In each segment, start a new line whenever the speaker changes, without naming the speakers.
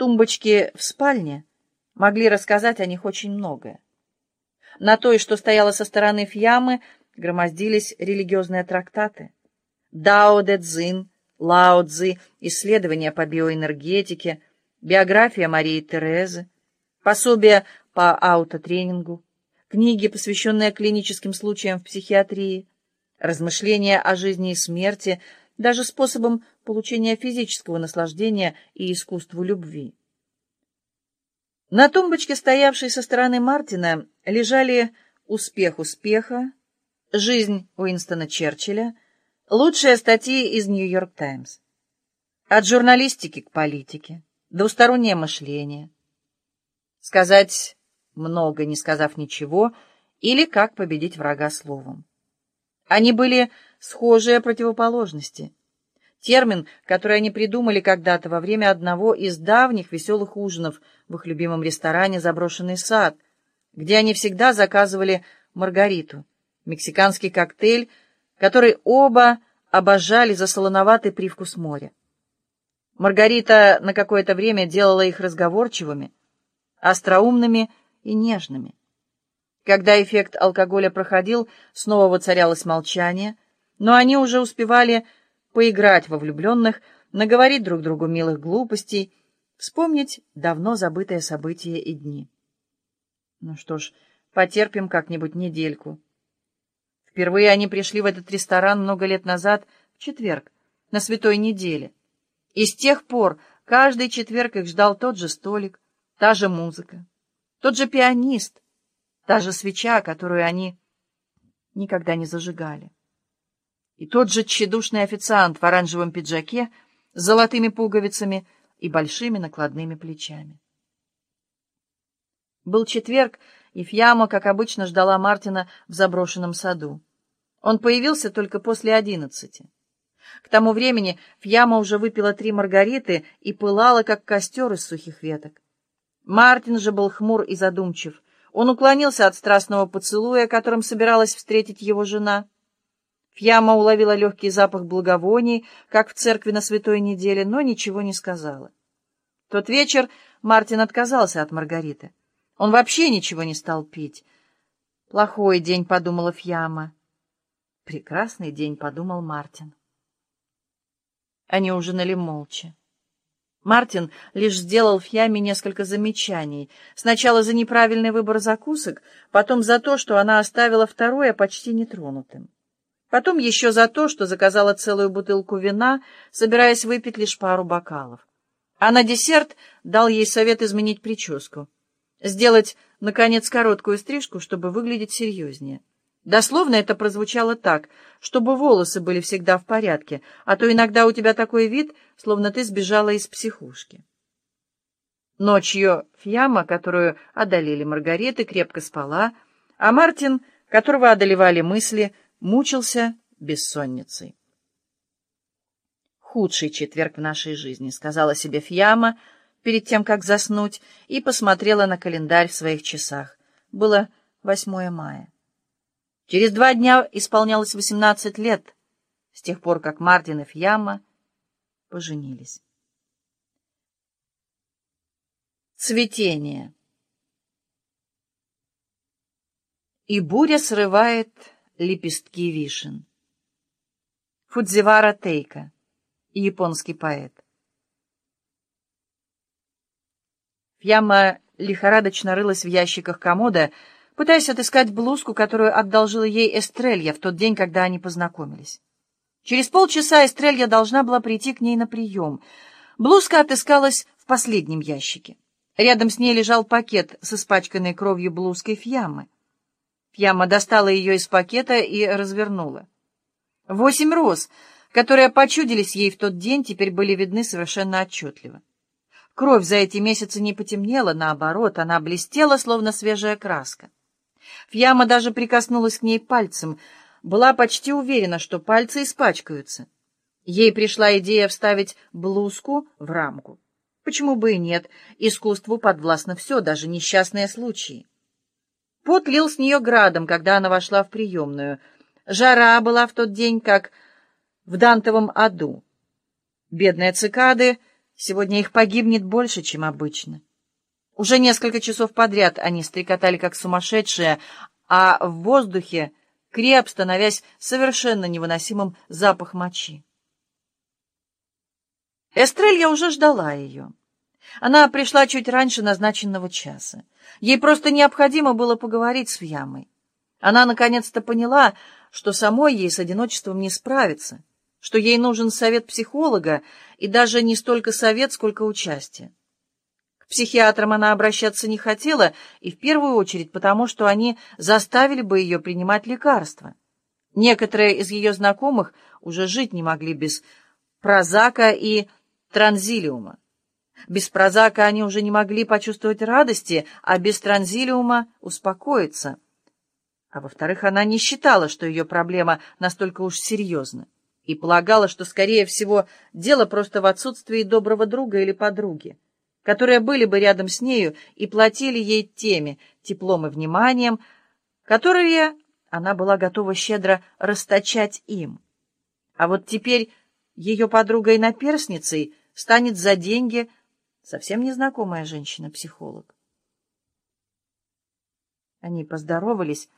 Тумбочки в спальне могли рассказать о них очень многое. На той, что стояла со стороны Фьямы, громоздились религиозные трактаты. Дао Дэ Цзин, Лао Цзи, исследования по биоэнергетике, биография Марии Терезы, пособия по аутотренингу, книги, посвященные клиническим случаям в психиатрии, размышления о жизни и смерти, даже способом получения физического наслаждения и искусству любви. На тумбочке, стоявшей со стороны Мартина, лежали «Успех успеха», «Жизнь Уинстона Черчилля», лучшие статьи из «Нью-Йорк Таймс». От журналистики к политике, двустороннее мышление. Сказать много, не сказав ничего, или как победить врага словом. Они были схожие противоположности. Термин, который они придумали когда-то во время одного из давних веселых ужинов в их любимом ресторане «Заброшенный сад», где они всегда заказывали маргариту, мексиканский коктейль, который оба обожали за солоноватый привкус моря. Маргарита на какое-то время делала их разговорчивыми, остроумными и нежными. Когда эффект алкоголя проходил, снова воцарялось молчание, но они уже успевали поиграть во влюбленных, наговорить друг другу милых глупостей, вспомнить давно забытые события и дни. Ну что ж, потерпим как-нибудь недельку. Впервые они пришли в этот ресторан много лет назад, в четверг, на святой неделе. И с тех пор каждый четверг их ждал тот же столик, та же музыка, тот же пианист, та же свеча, которую они никогда не зажигали. И тот же тщедушный официант в оранжевом пиджаке с золотыми пуговицами и большими накладными плечами. Был четверг, и Фьяма, как обычно, ждала Мартина в заброшенном саду. Он появился только после одиннадцати. К тому времени Фьяма уже выпила три маргариты и пылала, как костер из сухих веток. Мартин же был хмур и задумчив. Он уклонился от страстного поцелуя, которым собиралась встретить его жена. Фьяма уловила легкий запах благовоний, как в церкви на святой неделе, но ничего не сказала. Тот вечер Мартин отказался от Маргариты. Он вообще ничего не стал пить. «Плохой день», — подумала Фьяма. «Прекрасный день», — подумал Мартин. Они ужинали молча. Мартин лишь сделал Фьяме несколько замечаний. Сначала за неправильный выбор закусок, потом за то, что она оставила второе почти нетронутым. Потом еще за то, что заказала целую бутылку вина, собираясь выпить лишь пару бокалов. А на десерт дал ей совет изменить прическу. Сделать, наконец, короткую стрижку, чтобы выглядеть серьезнее. Дословно это прозвучало так, чтобы волосы были всегда в порядке, а то иногда у тебя такой вид, словно ты сбежала из психушки. Ночью Фьяма, которую одолели Маргареты, крепко спала, а Мартин, которого одолевали мысли, мучился бессонницей. «Худший четверг в нашей жизни», — сказала себе Фьяма, — перед тем, как заснуть, и посмотрела на календарь в своих часах. Было 8 мая. Через два дня исполнялось 18 лет, с тех пор, как Мартин и Фьяма поженились. Цветение. И буря срывает лепестки вишен. Фудзивара Тейка, японский поэт. Фьяма лихорадочно рылась в ящиках комода, пытаясь отыскать блузку, которую одолжила ей Эстрелья в тот день, когда они познакомились. Через полчаса Эстрелья должна была прийти к ней на прием. Блузка отыскалась в последнем ящике. Рядом с ней лежал пакет с испачканной кровью блузкой Фьямы. Фьяма достала ее из пакета и развернула. Восемь роз, которые почудились ей в тот день, теперь были видны совершенно отчетливо. Кровь за эти месяцы не потемнела, наоборот, она блестела, словно свежая краска. Фьяма даже прикоснулась к ней пальцем, была почти уверена, что пальцы испачкаются. Ей пришла идея вставить блузку в рамку. Почему бы и нет, искусству подвластно все, даже несчастные случаи. Пот лил с нее градом, когда она вошла в приемную. Жара была в тот день, как в Дантовом аду. Бедные цикады Сегодня их погибнет больше, чем обычно. Уже несколько часов подряд они стрекотали, как сумасшедшие, а в воздухе креп, становясь совершенно невыносимым запах мочи. Эстрелья уже ждала ее. Она пришла чуть раньше назначенного часа. Ей просто необходимо было поговорить с Вьямой. Она наконец-то поняла, что самой ей с одиночеством не справиться, что ей нужен совет психолога, и даже не столько совет, сколько участие. Психиатрам она обращаться не хотела, и в первую очередь потому, что они заставили бы ее принимать лекарства. Некоторые из ее знакомых уже жить не могли без прозака и транзилиума. Без прозака они уже не могли почувствовать радости, а без транзилиума — успокоиться. А во-вторых, она не считала, что ее проблема настолько уж серьезна, и полагала, что, скорее всего, дело просто в отсутствии доброго друга или подруги, которые были бы рядом с нею и платили ей теми теплом и вниманием, которые она была готова щедро расточать им. А вот теперь ее подругой-наперсницей станет за деньги совсем незнакомая женщина-психолог. Они поздоровались.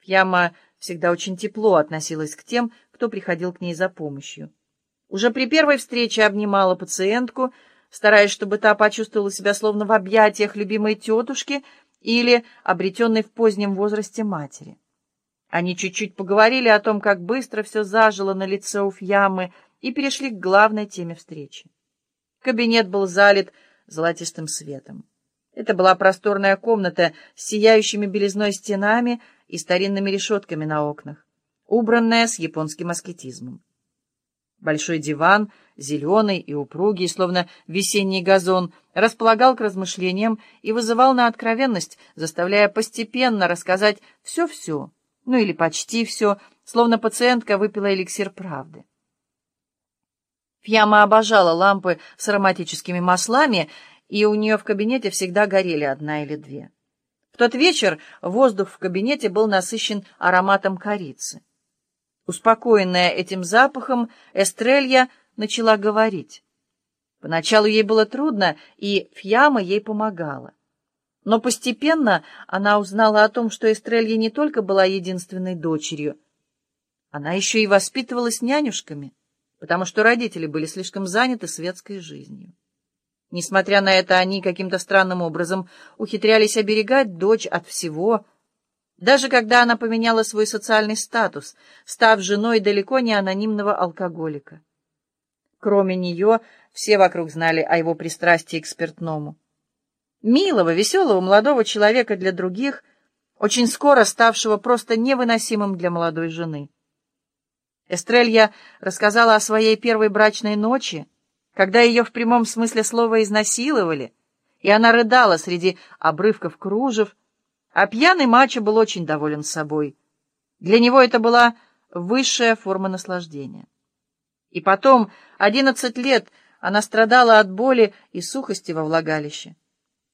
Фьяма всегда очень тепло относилась к тем, кто приходил к ней за помощью. Уже при первой встрече обнимала пациентку, стараясь, чтобы та почувствовала себя словно в объятиях любимой тетушки или обретенной в позднем возрасте матери. Они чуть-чуть поговорили о том, как быстро все зажило на лице у Фьямы, и перешли к главной теме встречи. Кабинет был залит золотистым светом. Это была просторная комната с сияющими белизной стенами и старинными решетками на окнах, убранная с японским аскетизмом. Большой диван, зеленый и упругий, словно весенний газон, располагал к размышлениям и вызывал на откровенность, заставляя постепенно рассказать все-все, ну или почти все, словно пациентка выпила эликсир правды. Фьяма обожала лампы с ароматическими маслами, и у нее в кабинете всегда горели одна или две. В тот вечер воздух в кабинете был насыщен ароматом корицы. Успокоенная этим запахом, Эстрелья начала говорить. Поначалу ей было трудно, и Фьяма ей помогала. Но постепенно она узнала о том, что Эстрелья не только была единственной дочерью, она еще и воспитывалась нянюшками потому что родители были слишком заняты светской жизнью. Несмотря на это, они каким-то странным образом ухитрялись оберегать дочь от всего, даже когда она поменяла свой социальный статус, став женой далеко не анонимного алкоголика. Кроме нее, все вокруг знали о его пристрастии к спиртному. Милого, веселого молодого человека для других, очень скоро ставшего просто невыносимым для молодой жены. Эстрелья рассказала о своей первой брачной ночи, когда ее в прямом смысле слова изнасиловали, и она рыдала среди обрывков кружев, а пьяный мачо был очень доволен собой. Для него это была высшая форма наслаждения. И потом, одиннадцать лет, она страдала от боли и сухости во влагалище.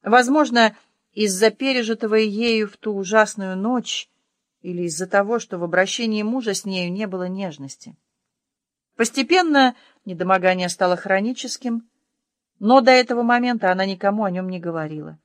Возможно, из-за пережитого ею в ту ужасную ночь или из-за того, что в обращении мужа с нею не было нежности. Постепенно недомогание стало хроническим, но до этого момента она никому о нем не говорила.